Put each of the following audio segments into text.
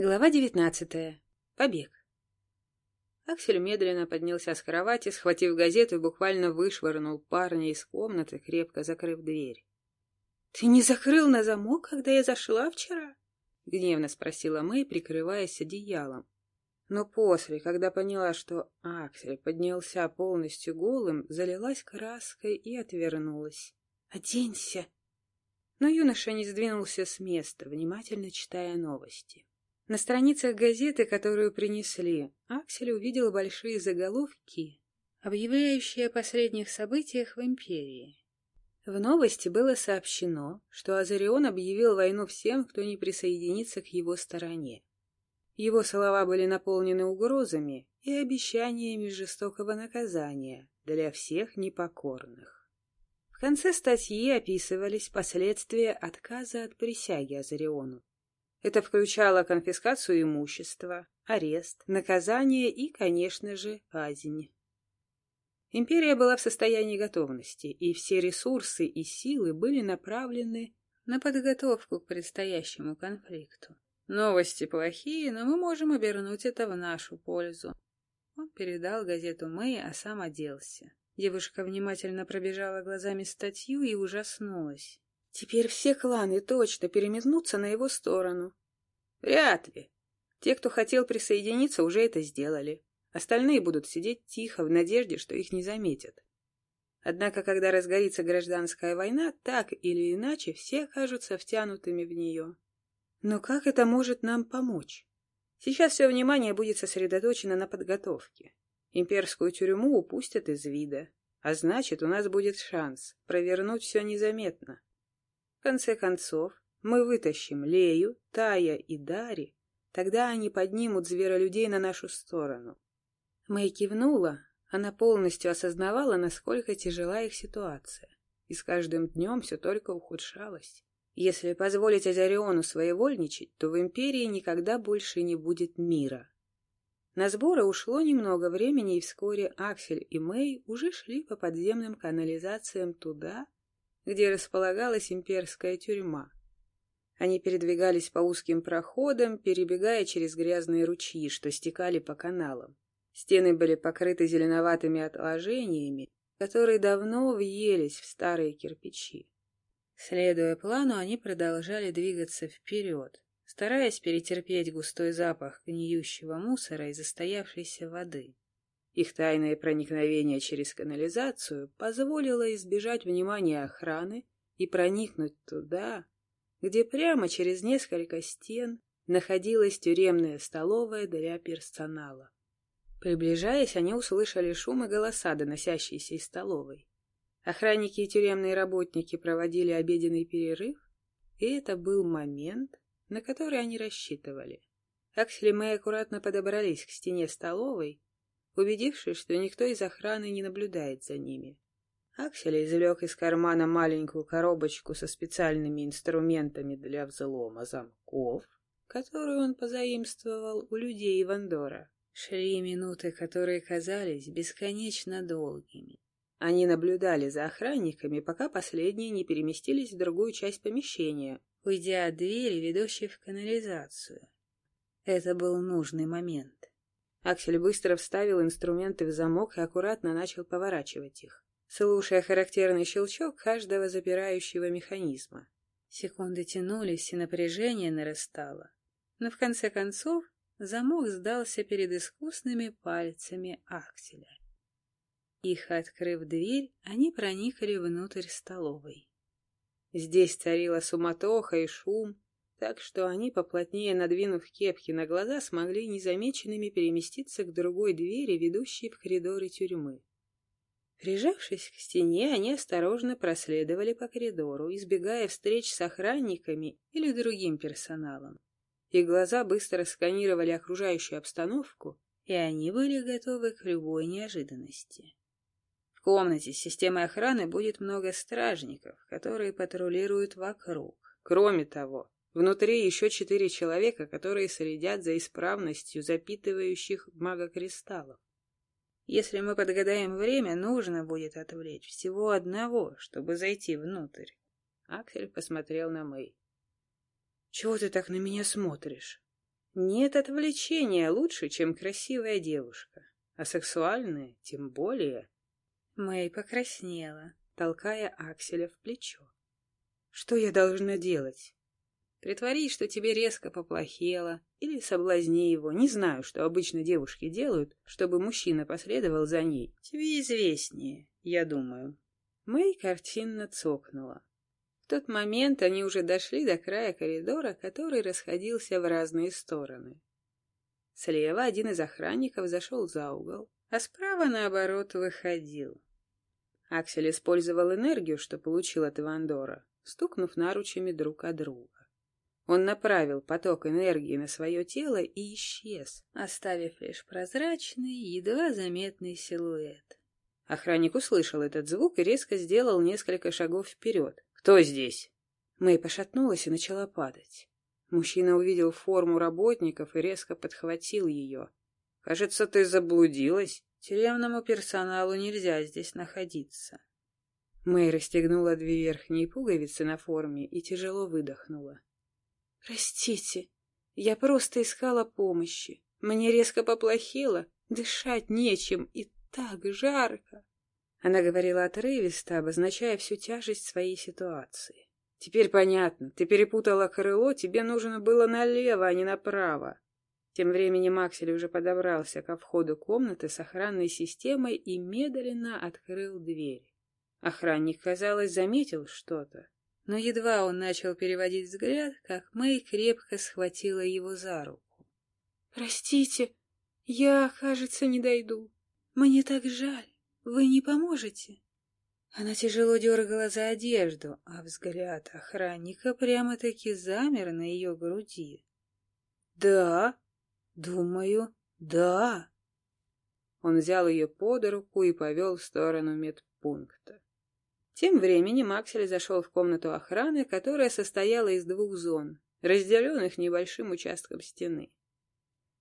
Глава девятнадцатая. Побег. Аксель медленно поднялся с кровати, схватив газету и буквально вышвырнул парня из комнаты, крепко закрыв дверь. — Ты не закрыл на замок, когда я зашла вчера? — гневно спросила Мэй, прикрываясь одеялом. Но после, когда поняла, что Аксель поднялся полностью голым, залилась краской и отвернулась. — Оденься! Но юноша не сдвинулся с места, внимательно читая новости. На страницах газеты, которую принесли, Аксель увидел большие заголовки, объявляющие о последних событиях в империи. В новости было сообщено, что Азарион объявил войну всем, кто не присоединится к его стороне. Его слова были наполнены угрозами и обещаниями жестокого наказания для всех непокорных. В конце статьи описывались последствия отказа от присяги Азариону. Это включало конфискацию имущества, арест, наказание и, конечно же, казнь. Империя была в состоянии готовности, и все ресурсы и силы были направлены на подготовку к предстоящему конфликту. Новости плохие, но мы можем обернуть это в нашу пользу. Он передал газету Мэй, а сам оделся. Девушка внимательно пробежала глазами статью и ужаснулась. Теперь все кланы точно переметнутся на его сторону. Вряд ли. Те, кто хотел присоединиться, уже это сделали. Остальные будут сидеть тихо, в надежде, что их не заметят. Однако, когда разгорится гражданская война, так или иначе все окажутся втянутыми в нее. Но как это может нам помочь? Сейчас все внимание будет сосредоточено на подготовке. Имперскую тюрьму упустят из вида, а значит, у нас будет шанс провернуть все незаметно. Конце концов, мы вытащим Лею, Тая и Дари, тогда они поднимут зверолюдей на нашу сторону. Мэй кивнула, она полностью осознавала, насколько тяжела их ситуация, и с каждым днем все только ухудшалось. Если позволить Азариону своевольничать, то в Империи никогда больше не будет мира. На сборы ушло немного времени, и вскоре Аксель и Мэй уже шли по подземным канализациям туда, где располагалась имперская тюрьма. Они передвигались по узким проходам, перебегая через грязные ручьи, что стекали по каналам. Стены были покрыты зеленоватыми отложениями, которые давно въелись в старые кирпичи. Следуя плану, они продолжали двигаться вперед, стараясь перетерпеть густой запах гниющего мусора и застоявшейся воды. Их тайное проникновение через канализацию позволило избежать внимания охраны и проникнуть туда, где прямо через несколько стен находилась тюремная столовая для персонала. Приближаясь, они услышали шум и голоса, доносящиеся из столовой. Охранники и тюремные работники проводили обеденный перерыв, и это был момент, на который они рассчитывали. Аксель и Мэй аккуратно подобрались к стене столовой убедившись, что никто из охраны не наблюдает за ними. Аксель извлек из кармана маленькую коробочку со специальными инструментами для взлома замков, которую он позаимствовал у людей Вандора. Шли минуты, которые казались бесконечно долгими. Они наблюдали за охранниками, пока последние не переместились в другую часть помещения, уйдя от двери, ведущей в канализацию. Это был нужный момент. Аксель быстро вставил инструменты в замок и аккуратно начал поворачивать их, слушая характерный щелчок каждого запирающего механизма. Секунды тянулись, и напряжение нарастало. Но в конце концов замок сдался перед искусными пальцами Акселя. Их открыв дверь, они проникли внутрь столовой. Здесь царила суматоха и шум, так что они, поплотнее надвинув кепки на глаза, смогли незамеченными переместиться к другой двери, ведущей в коридоры тюрьмы. Прижавшись к стене, они осторожно проследовали по коридору, избегая встреч с охранниками или другим персоналом. Их глаза быстро сканировали окружающую обстановку, и они были готовы к любой неожиданности. В комнате с системой охраны будет много стражников, которые патрулируют вокруг. Кроме того, Внутри еще четыре человека, которые следят за исправностью запитывающих магокристаллов. Если мы подгадаем время, нужно будет отвлечь всего одного, чтобы зайти внутрь. Аксель посмотрел на Мэй. — Чего ты так на меня смотришь? — Нет отвлечения лучше, чем красивая девушка, а сексуальная тем более. Мэй покраснела, толкая Акселя в плечо. Что я должна делать? Притворись, что тебе резко поплохело, или соблазни его. Не знаю, что обычно девушки делают, чтобы мужчина последовал за ней. Тебе известнее, я думаю. Мэй картинно цокнула. В тот момент они уже дошли до края коридора, который расходился в разные стороны. Слева один из охранников зашел за угол, а справа, наоборот, выходил. Аксель использовал энергию, что получил от Ивандора, стукнув наручами друг о друга. Он направил поток энергии на свое тело и исчез, оставив лишь прозрачный, едва заметный силуэт. Охранник услышал этот звук и резко сделал несколько шагов вперед. «Кто здесь?» Мэй пошатнулась и начала падать. Мужчина увидел форму работников и резко подхватил ее. «Кажется, ты заблудилась. Тюремному персоналу нельзя здесь находиться». Мэй расстегнула две верхние пуговицы на форме и тяжело выдохнула. «Простите, я просто искала помощи. Мне резко поплохело, дышать нечем и так жарко». Она говорила отрывисто, обозначая всю тяжесть своей ситуации. «Теперь понятно. Ты перепутала крыло, тебе нужно было налево, а не направо». Тем временем Аксель уже подобрался ко входу комнаты с охранной системой и медленно открыл дверь. Охранник, казалось, заметил что-то, но едва он начал переводить взгляд, как Мэй крепко схватила его за руку. «Простите, я, кажется, не дойду. Мне так жаль. Вы не поможете?» Она тяжело дергала за одежду, а взгляд охранника прямо-таки замер на ее груди. «Да, думаю, да». Он взял ее под руку и повел в сторону медпункта. Тем временем Аксель зашел в комнату охраны, которая состояла из двух зон, разделенных небольшим участком стены.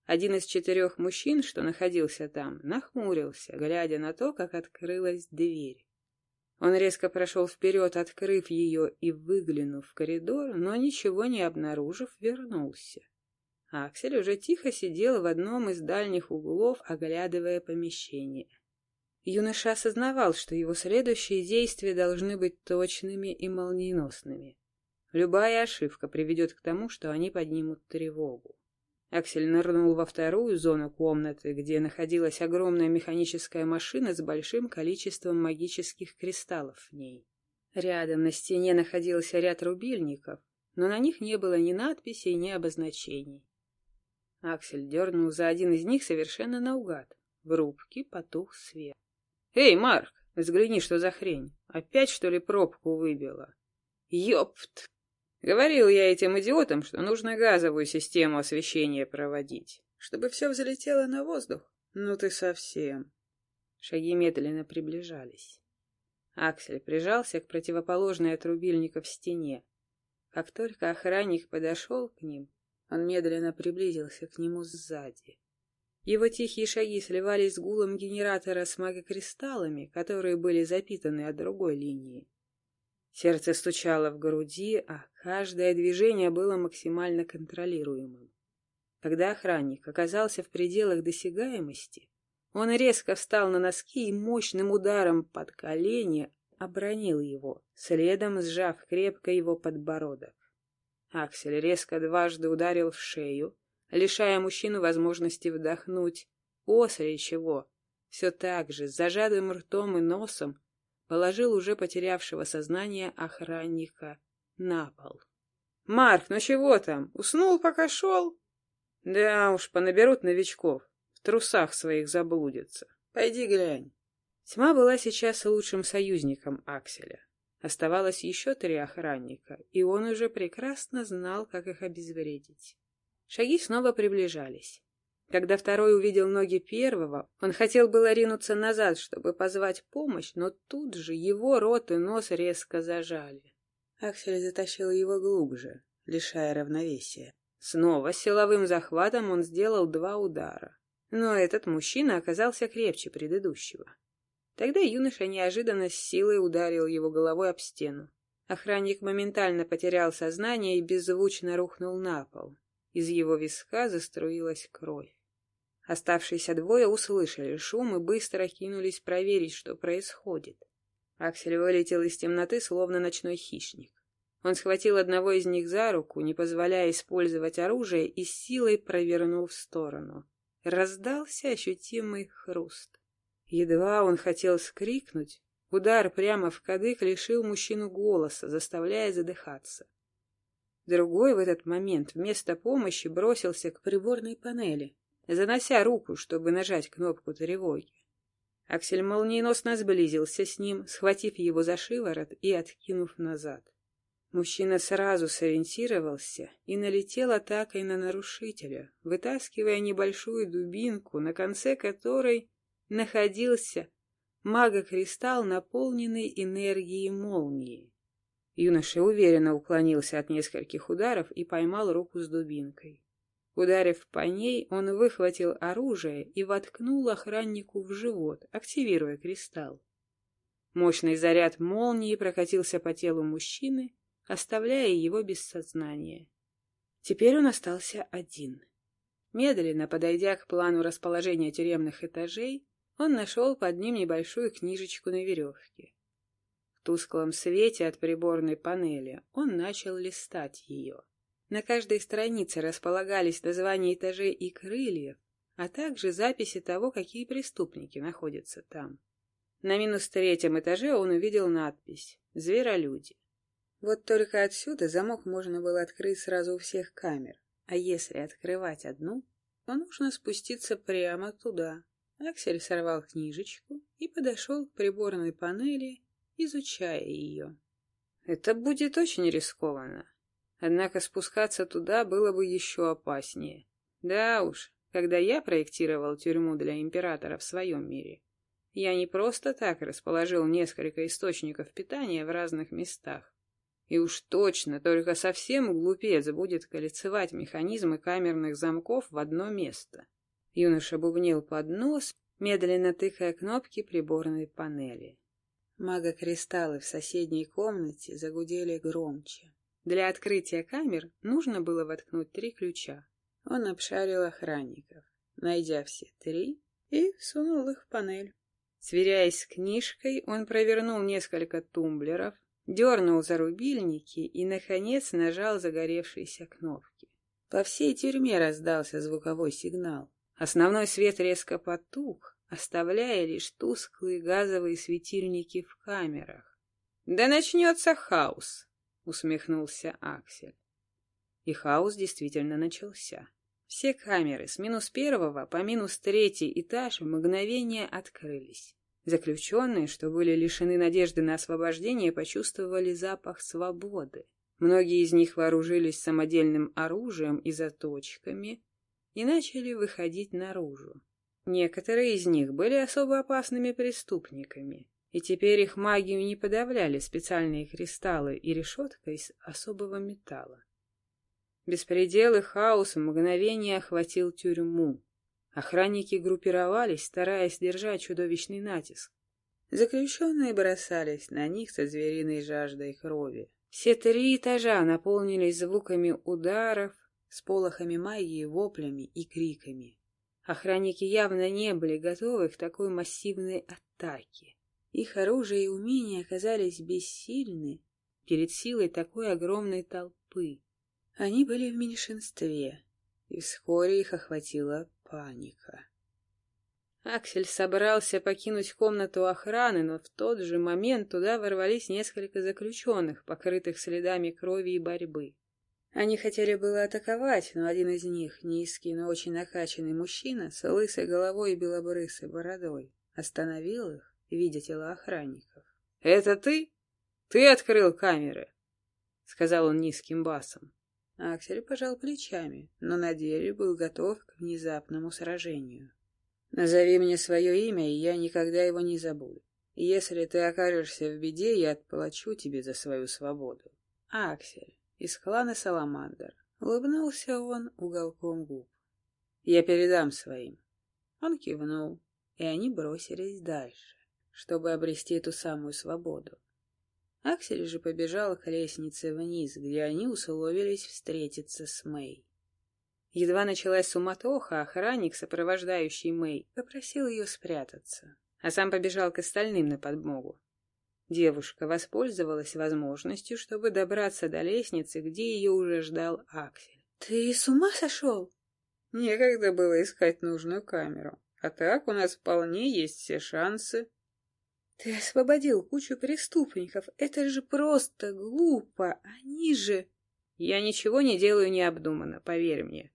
Один из четырех мужчин, что находился там, нахмурился, глядя на то, как открылась дверь. Он резко прошел вперед, открыв ее и выглянув в коридор, но ничего не обнаружив, вернулся. Аксель уже тихо сидел в одном из дальних углов, оглядывая помещение. Юноша осознавал, что его следующие действия должны быть точными и молниеносными. Любая ошибка приведет к тому, что они поднимут тревогу. Аксель нырнул во вторую зону комнаты, где находилась огромная механическая машина с большим количеством магических кристаллов в ней. Рядом на стене находился ряд рубильников, но на них не было ни надписей, ни обозначений. Аксель дернул за один из них совершенно наугад. В рубке потух свет. «Эй, Марк, взгляни, что за хрень. Опять, что ли, пробку выбила?» «Ёпт!» Говорил я этим идиотам, что нужно газовую систему освещения проводить, чтобы все взлетело на воздух. Ну ты совсем. Шаги медленно приближались. Аксель прижался к противоположной от рубильника в стене. Как только охранник подошел к ним, он медленно приблизился к нему сзади. Его тихие шаги сливались с гулом генератора с магокристаллами, которые были запитаны от другой линии. Сердце стучало в груди, а каждое движение было максимально контролируемым. Когда охранник оказался в пределах досягаемости, он резко встал на носки и мощным ударом под колени обронил его, следом сжав крепко его подбородок. Аксель резко дважды ударил в шею, лишая мужчину возможности вдохнуть, после чего, все так же, с зажатым ртом и носом, положил уже потерявшего сознание охранника на пол. — Марк, ну чего там? Уснул, пока шел? — Да уж, понаберут новичков, в трусах своих заблудятся. Пойди глянь. Тьма была сейчас лучшим союзником Акселя. Оставалось еще три охранника, и он уже прекрасно знал, как их обезвредить. Шаги снова приближались. Когда второй увидел ноги первого, он хотел было ринуться назад, чтобы позвать помощь, но тут же его рот и нос резко зажали. Аксель затащил его глубже, лишая равновесия. Снова силовым захватом он сделал два удара. Но этот мужчина оказался крепче предыдущего. Тогда юноша неожиданно с силой ударил его головой об стену. Охранник моментально потерял сознание и беззвучно рухнул на пол. Из его виска заструилась кровь. Оставшиеся двое услышали шум и быстро кинулись проверить, что происходит. Аксель вылетел из темноты, словно ночной хищник. Он схватил одного из них за руку, не позволяя использовать оружие, и силой провернул в сторону. Раздался ощутимый хруст. Едва он хотел скрикнуть, удар прямо в кадык лишил мужчину голоса, заставляя задыхаться. Другой в этот момент вместо помощи бросился к приборной панели, занося руку, чтобы нажать кнопку тревоги. Аксель молниеносно сблизился с ним, схватив его за шиворот и откинув назад. Мужчина сразу сориентировался и налетел атакой на нарушителя, вытаскивая небольшую дубинку, на конце которой находился магокристалл, наполненный энергией молнии. Юноша уверенно уклонился от нескольких ударов и поймал руку с дубинкой. Ударив по ней, он выхватил оружие и воткнул охраннику в живот, активируя кристалл. Мощный заряд молнии прокатился по телу мужчины, оставляя его без сознания. Теперь он остался один. Медленно подойдя к плану расположения тюремных этажей, он нашел под ним небольшую книжечку на веревке тусклом свете от приборной панели он начал листать ее. На каждой странице располагались названия этажей и крыльев, а также записи того, какие преступники находятся там. На минус третьем этаже он увидел надпись «Зверолюди». Вот только отсюда замок можно было открыть сразу у всех камер, а если открывать одну, то нужно спуститься прямо туда. Аксель сорвал книжечку и подошел к приборной панели изучая ее. Это будет очень рискованно. Однако спускаться туда было бы еще опаснее. Да уж, когда я проектировал тюрьму для императора в своем мире, я не просто так расположил несколько источников питания в разных местах. И уж точно только совсем глупец будет кольцевать механизмы камерных замков в одно место. Юноша бубнил под нос, медленно тыкая кнопки приборной панели. Магокристаллы в соседней комнате загудели громче. Для открытия камер нужно было воткнуть три ключа. Он обшарил охранников, найдя все три, и сунул их в панель. Сверяясь с книжкой, он провернул несколько тумблеров, дернул за рубильники и, наконец, нажал загоревшиеся кнопки. По всей тюрьме раздался звуковой сигнал. Основной свет резко потух, оставляя лишь тусклые газовые светильники в камерах. «Да начнется хаос!» — усмехнулся Аксель. И хаос действительно начался. Все камеры с минус первого по минус третий этаж в мгновение открылись. Заключенные, что были лишены надежды на освобождение, почувствовали запах свободы. Многие из них вооружились самодельным оружием и заточками и начали выходить наружу. Некоторые из них были особо опасными преступниками, и теперь их магию не подавляли специальные кристаллы и решетка из особого металла. Беспредел и хаос в мгновение охватил тюрьму. Охранники группировались, стараясь держать чудовищный натиск. Заключенные бросались на них со звериной жаждой крови. Все три этажа наполнились звуками ударов, сполохами магии, воплями и криками. Охранники явно не были готовы к такой массивной атаке. Их оружие и умения оказались бессильны перед силой такой огромной толпы. Они были в меньшинстве, и вскоре их охватила паника. Аксель собрался покинуть комнату охраны, но в тот же момент туда ворвались несколько заключенных, покрытых следами крови и борьбы. Они хотели было атаковать, но один из них, низкий, но очень накачанный мужчина, с лысой головой и белобрысой бородой, остановил их, видя тела охранников. — Это ты? Ты открыл камеры? — сказал он низким басом. Аксель пожал плечами, но на деле был готов к внезапному сражению. «Назови мне свое имя, и я никогда его не забуду. Если ты окажешься в беде, я отплачу тебе за свою свободу. Аксель, из клана Саламандр. Улыбнулся он уголком губ. Я передам своим. Он кивнул, и они бросились дальше, чтобы обрести эту самую свободу. Аксель же побежал к лестнице вниз, где они условились встретиться с Мэй. Едва началась суматоха, охранник, сопровождающий Мэй, попросил ее спрятаться, а сам побежал к остальным на подмогу. Девушка воспользовалась возможностью, чтобы добраться до лестницы, где ее уже ждал Аксель. — Ты с ума сошел? — Некогда было искать нужную камеру. А так у нас вполне есть все шансы. — Ты освободил кучу преступников. Это же просто глупо. Они же... — Я ничего не делаю необдуманно, поверь мне.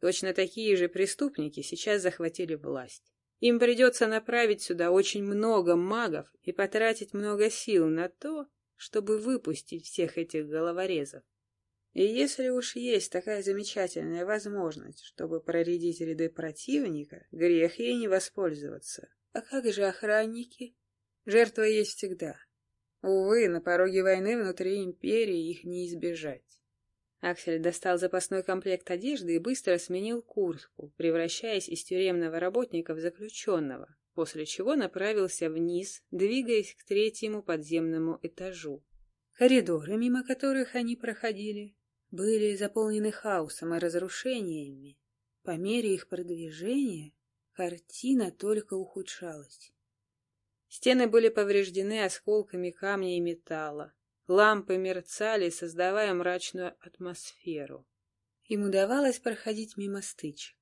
Точно такие же преступники сейчас захватили власть. Им придется направить сюда очень много магов и потратить много сил на то, чтобы выпустить всех этих головорезов. И если уж есть такая замечательная возможность, чтобы проредить ряды противника, грех ей не воспользоваться. А как же охранники? Жертва есть всегда. Увы, на пороге войны внутри империи их не избежать. Аксель достал запасной комплект одежды и быстро сменил куртку, превращаясь из тюремного работника в заключенного, после чего направился вниз, двигаясь к третьему подземному этажу. Коридоры, мимо которых они проходили, были заполнены хаосом и разрушениями. По мере их продвижения картина только ухудшалась. Стены были повреждены осколками камня и металла, Лампы мерцали, создавая мрачную атмосферу. Им удавалось проходить мимо стычек.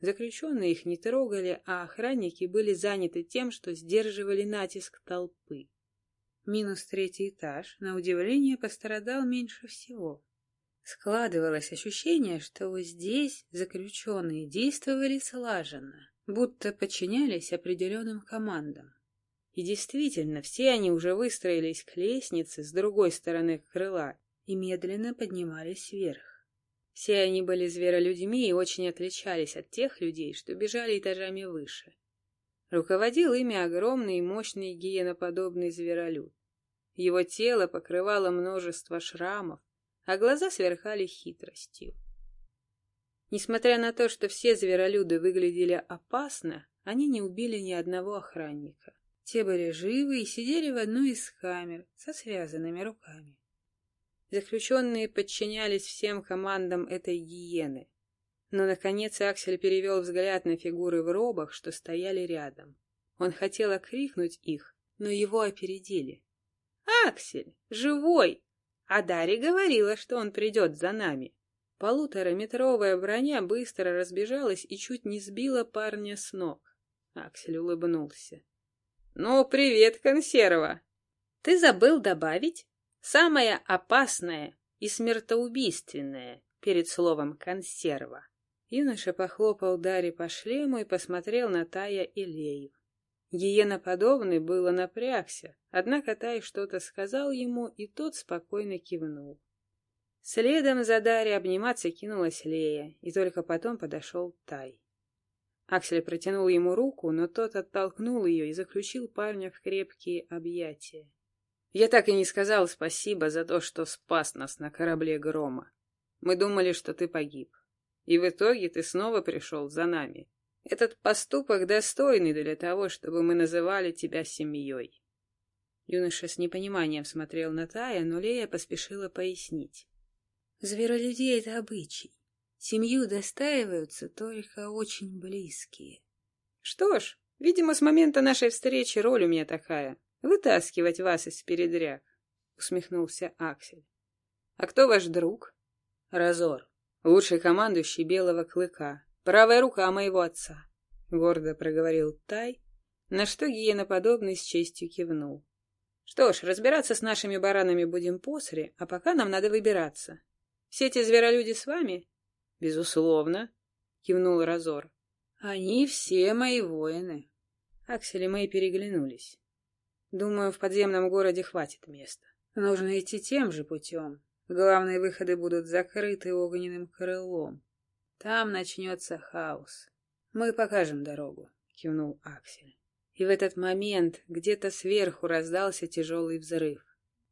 Заключенные их не трогали, а охранники были заняты тем, что сдерживали натиск толпы. Минус третий этаж, на удивление, пострадал меньше всего. Складывалось ощущение, что здесь заключенные действовали слаженно, будто подчинялись определенным командам. И действительно, все они уже выстроились к лестнице с другой стороны крыла и медленно поднимались вверх. Все они были зверолюдьми и очень отличались от тех людей, что бежали этажами выше. Руководил ими огромный и мощный гиеноподобный зверолюд. Его тело покрывало множество шрамов, а глаза сверкали хитростью. Несмотря на то, что все зверолюды выглядели опасно, они не убили ни одного охранника. Те были живы и сидели в одной из камер со связанными руками. Заключенные подчинялись всем командам этой гиены. Но, наконец, Аксель перевел взгляд на фигуры в робах, что стояли рядом. Он хотел окрикнуть их, но его опередили. «Аксель! Живой!» А Дарья говорила, что он придет за нами. Полутораметровая броня быстро разбежалась и чуть не сбила парня с ног. Аксель улыбнулся. «Ну, привет, консерва!» «Ты забыл добавить самое опасное и смертоубийственное перед словом «консерва». Юноша похлопал Даре по шлему и посмотрел на Тая и Лею. Гиеноподобный было напрягся, однако Тай что-то сказал ему, и тот спокойно кивнул. Следом за Дарьей обниматься кинулась Лея, и только потом подошел Тай. Аксель протянул ему руку, но тот оттолкнул ее и заключил парня в крепкие объятия. Я так и не сказал спасибо за то, что спас нас на корабле Грома. Мы думали, что ты погиб. И в итоге ты снова пришел за нами. Этот поступок достойный для того, чтобы мы называли тебя семьей. Юноша с непониманием смотрел на Тая, но Лея поспешила пояснить. Зверолюдей — это обычай. Семью достаиваются только очень близкие. Что ж, видимо, с момента нашей встречи роль у меня такая — вытаскивать вас из передряг, — усмехнулся Аксель. А кто ваш друг? Разор, лучший командующий Белого Клыка, правая рука моего отца, — гордо проговорил Тай, на что гиеноподобный с честью кивнул. Что ж, разбираться с нашими баранами будем после, а пока нам надо выбираться. Все эти зверолюди с вами? Безусловно, кивнул Разор. Они все мои воины. Аксель и Мэй переглянулись. Думаю, в подземном городе хватит места. Нужно идти тем же путем. Главные выходы будут закрыты огненным крылом. Там начнется хаос. Мы покажем дорогу, кивнул Аксель. И в этот момент где-то сверху раздался тяжелый взрыв.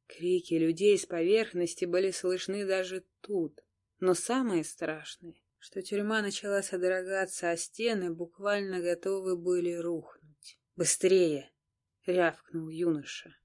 Крики людей с поверхности были слышны даже тут. Но самое страшное, что тюрьма начала содрогаться, а стены буквально готовы были рухнуть. «Быстрее!» — рявкнул юноша.